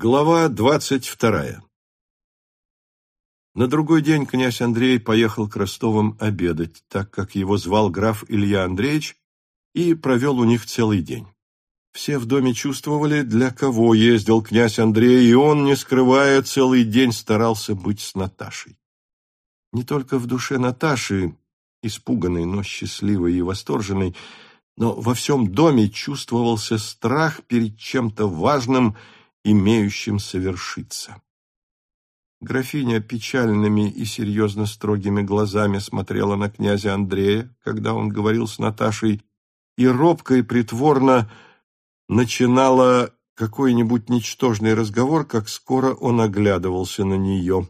Глава двадцать вторая На другой день князь Андрей поехал к Ростовым обедать, так как его звал граф Илья Андреевич, и провел у них целый день. Все в доме чувствовали, для кого ездил князь Андрей, и он, не скрывая, целый день старался быть с Наташей. Не только в душе Наташи, испуганной, но счастливой и восторженной, но во всем доме чувствовался страх перед чем-то важным – имеющим совершиться. Графиня печальными и серьезно строгими глазами смотрела на князя Андрея, когда он говорил с Наташей, и робко и притворно начинала какой-нибудь ничтожный разговор, как скоро он оглядывался на нее.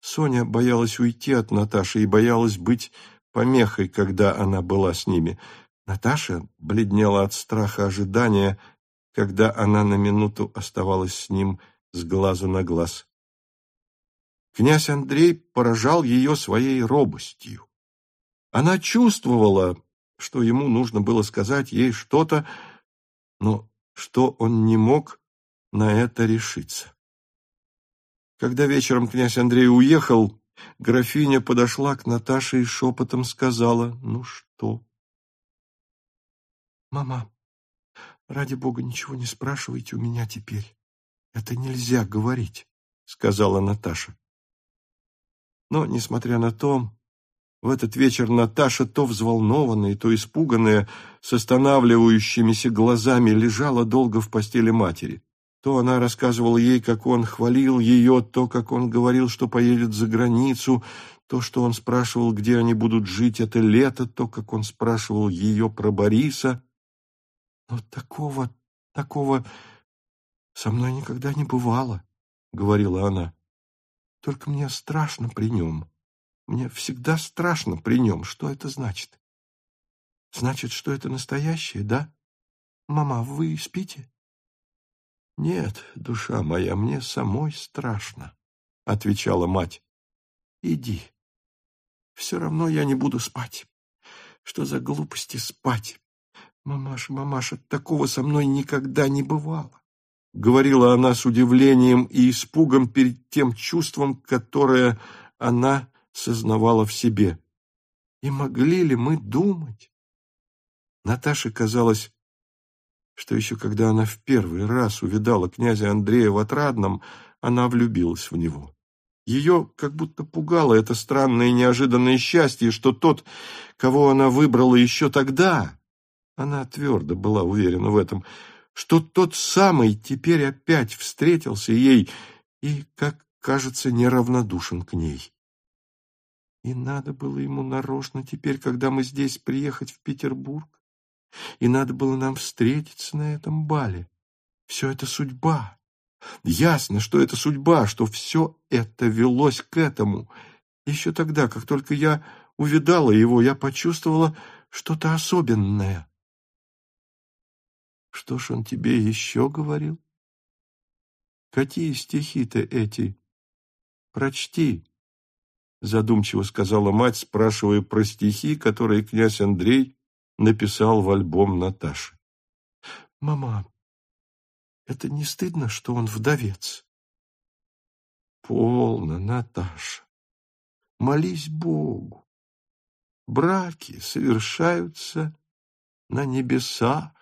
Соня боялась уйти от Наташи и боялась быть помехой, когда она была с ними. Наташа бледнела от страха ожидания, когда она на минуту оставалась с ним с глазу на глаз. Князь Андрей поражал ее своей робостью. Она чувствовала, что ему нужно было сказать ей что-то, но что он не мог на это решиться. Когда вечером князь Андрей уехал, графиня подошла к Наташе и шепотом сказала, «Ну что?» «Мама, Ради бога, ничего не спрашивайте у меня теперь. Это нельзя говорить, сказала Наташа. Но, несмотря на то, в этот вечер Наташа, то взволнованная, то испуганная, с останавливающимися глазами, лежала долго в постели матери. То она рассказывала ей, как он хвалил ее, то, как он говорил, что поедет за границу, то, что он спрашивал, где они будут жить это лето, то, как он спрашивал ее про Бориса. Но такого, такого со мной никогда не бывало, — говорила она. Только мне страшно при нем. Мне всегда страшно при нем. Что это значит? Значит, что это настоящее, да? Мама, вы спите? Нет, душа моя, мне самой страшно, — отвечала мать. Иди. Все равно я не буду спать. Что за глупости спать? «Мамаша, мамаша, такого со мной никогда не бывало», — говорила она с удивлением и испугом перед тем чувством, которое она сознавала в себе. «И могли ли мы думать?» Наташе казалось, что еще когда она в первый раз увидала князя Андрея в Отрадном, она влюбилась в него. Ее как будто пугало это странное неожиданное счастье, что тот, кого она выбрала еще тогда, она твердо была уверена в этом, что тот самый теперь опять встретился ей и, как кажется, неравнодушен к ней. И надо было ему нарочно теперь, когда мы здесь, приехать в Петербург, и надо было нам встретиться на этом бале. Все это судьба. Ясно, что это судьба, что все это велось к этому. Еще тогда, как только я увидала его, я почувствовала что-то особенное. Что ж он тебе еще говорил? Какие стихи-то эти? Прочти, задумчиво сказала мать, спрашивая про стихи, которые князь Андрей написал в альбом Наташи. Мама, это не стыдно, что он вдовец? Полно, Наташа. Молись Богу. Браки совершаются на небесах.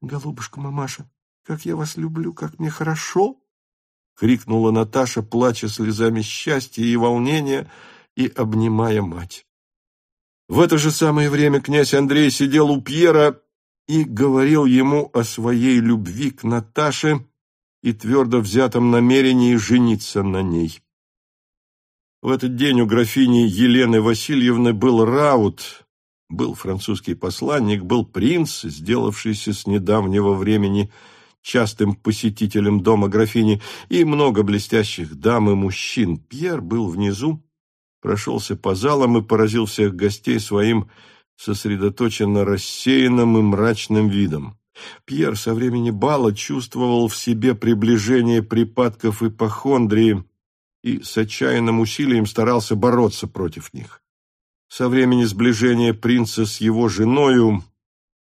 «Голубушка, мамаша, как я вас люблю, как мне хорошо!» — крикнула Наташа, плача слезами счастья и волнения и обнимая мать. В это же самое время князь Андрей сидел у Пьера и говорил ему о своей любви к Наташе и твердо взятом намерении жениться на ней. В этот день у графини Елены Васильевны был раут, был французский посланник, был принц, сделавшийся с недавнего времени частым посетителем дома графини, и много блестящих дам и мужчин. Пьер был внизу, прошелся по залам и поразил всех гостей своим сосредоточенно рассеянным и мрачным видом. Пьер со времени бала чувствовал в себе приближение припадков ипохондрии и с отчаянным усилием старался бороться против них. Со времени сближения принца с его женою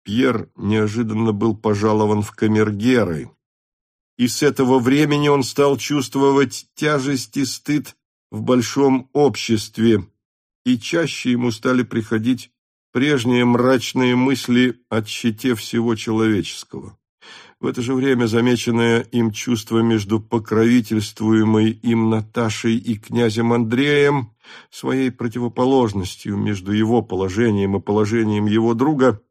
Пьер неожиданно был пожалован в камергеры, и с этого времени он стал чувствовать тяжесть и стыд в большом обществе, и чаще ему стали приходить прежние мрачные мысли о щите всего человеческого. В это же время замеченное им чувство между покровительствуемой им Наташей и князем Андреем, своей противоположностью между его положением и положением его друга,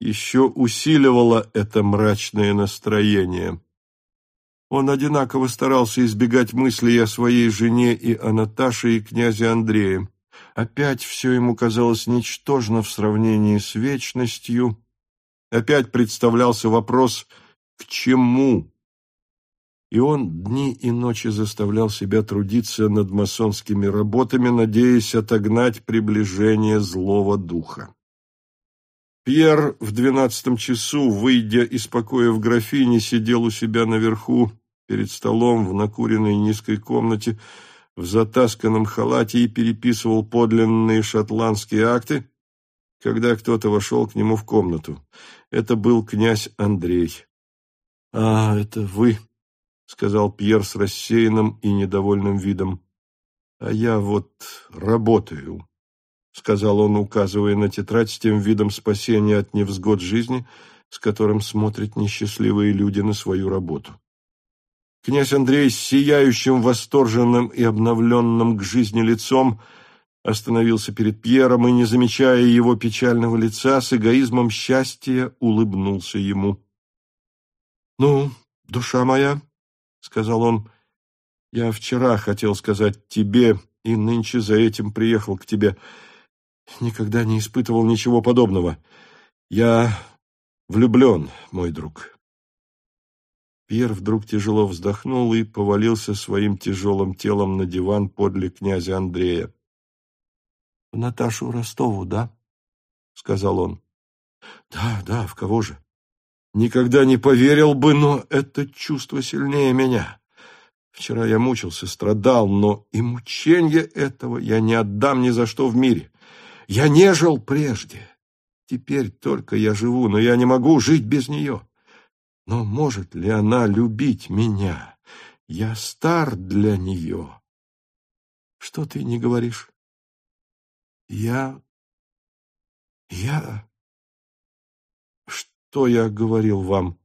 еще усиливало это мрачное настроение. Он одинаково старался избегать мыслей о своей жене и о Наташе и князе Андрее. Опять все ему казалось ничтожно в сравнении с вечностью. Опять представлялся вопрос «к чему?». И он дни и ночи заставлял себя трудиться над масонскими работами, надеясь отогнать приближение злого духа. Пьер в двенадцатом часу, выйдя из покоя в графине, сидел у себя наверху перед столом в накуренной низкой комнате, в затасканном халате и переписывал подлинные шотландские акты, когда кто-то вошел к нему в комнату. Это был князь Андрей. — А, это вы, — сказал Пьер с рассеянным и недовольным видом. — А я вот работаю, — сказал он, указывая на тетрадь с тем видом спасения от невзгод жизни, с которым смотрят несчастливые люди на свою работу. Князь Андрей с сияющим, восторженным и обновленным к жизни лицом остановился перед Пьером и, не замечая его печального лица, с эгоизмом счастья улыбнулся ему. «Ну, душа моя», — сказал он, — «я вчера хотел сказать тебе, и нынче за этим приехал к тебе. Никогда не испытывал ничего подобного. Я влюблен, мой друг». Пьер вдруг тяжело вздохнул и повалился своим тяжелым телом на диван подле князя Андрея. — В Наташу Ростову, да? — сказал он. — Да, да, в кого же? Никогда не поверил бы, но это чувство сильнее меня. Вчера я мучился, страдал, но и мученье этого я не отдам ни за что в мире. Я не жил прежде. Теперь только я живу, но я не могу жить без нее. Но может ли она любить меня? Я стар для нее. Что ты не говоришь? Я... Я... Что я говорил вам?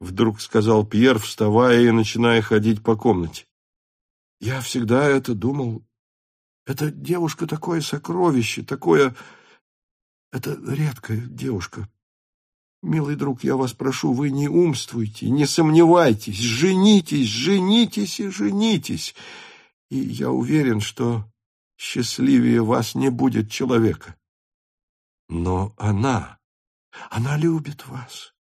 Вдруг сказал Пьер, вставая и начиная ходить по комнате. Я всегда это думал. Эта девушка такое сокровище, такое... Это редкая девушка, Милый друг, я вас прошу, вы не умствуйте, не сомневайтесь, женитесь, женитесь и женитесь. И я уверен, что счастливее вас не будет человека. Но она, она любит вас.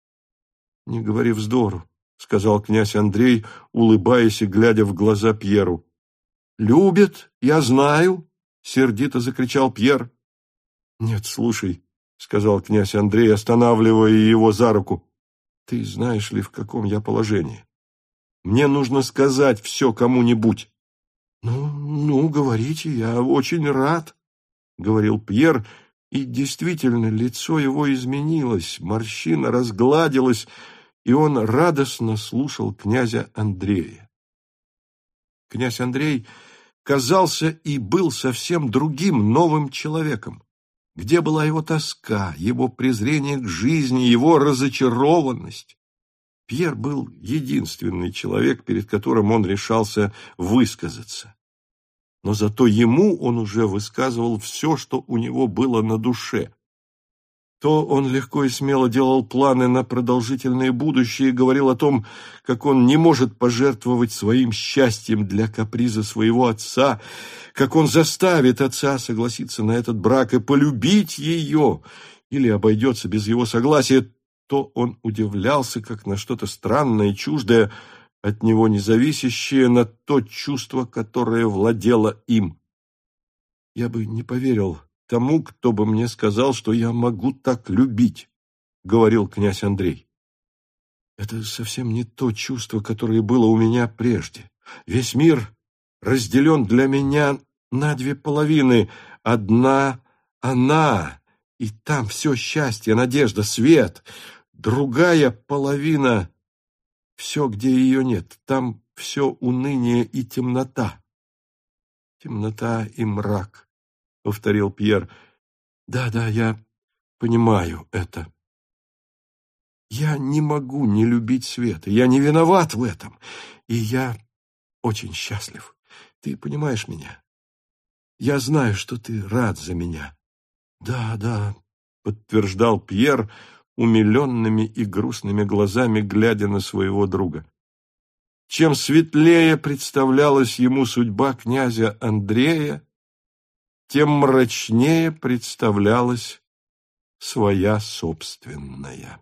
Не говори вздору, — сказал князь Андрей, улыбаясь и глядя в глаза Пьеру. «Любит, я знаю!» — сердито закричал Пьер. «Нет, слушай, — сказал князь Андрей, останавливая его за руку. — Ты знаешь ли, в каком я положении? Мне нужно сказать все кому-нибудь. — Ну, ну, говорите, я очень рад, — говорил Пьер, и действительно лицо его изменилось, морщина разгладилась, и он радостно слушал князя Андрея. Князь Андрей казался и был совсем другим, новым человеком. Где была его тоска, его презрение к жизни, его разочарованность? Пьер был единственный человек, перед которым он решался высказаться. Но зато ему он уже высказывал все, что у него было на душе. То он легко и смело делал планы на продолжительное будущее и говорил о том, как он не может пожертвовать своим счастьем для каприза своего отца, как он заставит отца согласиться на этот брак и полюбить ее, или обойдется без его согласия, то он удивлялся, как на что-то странное чуждое, от него независящее, на то чувство, которое владело им. Я бы не поверил тому, кто бы мне сказал, что я могу так любить, — говорил князь Андрей. Это совсем не то чувство, которое было у меня прежде. Весь мир разделен для меня на две половины. Одна — она, и там все счастье, надежда, свет. Другая половина все, где ее нет. Там все уныние и темнота. Темнота и мрак, — повторил Пьер. Да, да, я понимаю это. Я не могу не любить света. Я не виноват в этом. И я очень счастлив. Ты понимаешь меня? Я знаю, что ты рад за меня. Да, да, подтверждал Пьер, умиленными и грустными глазами, глядя на своего друга. Чем светлее представлялась ему судьба князя Андрея, тем мрачнее представлялась своя собственная.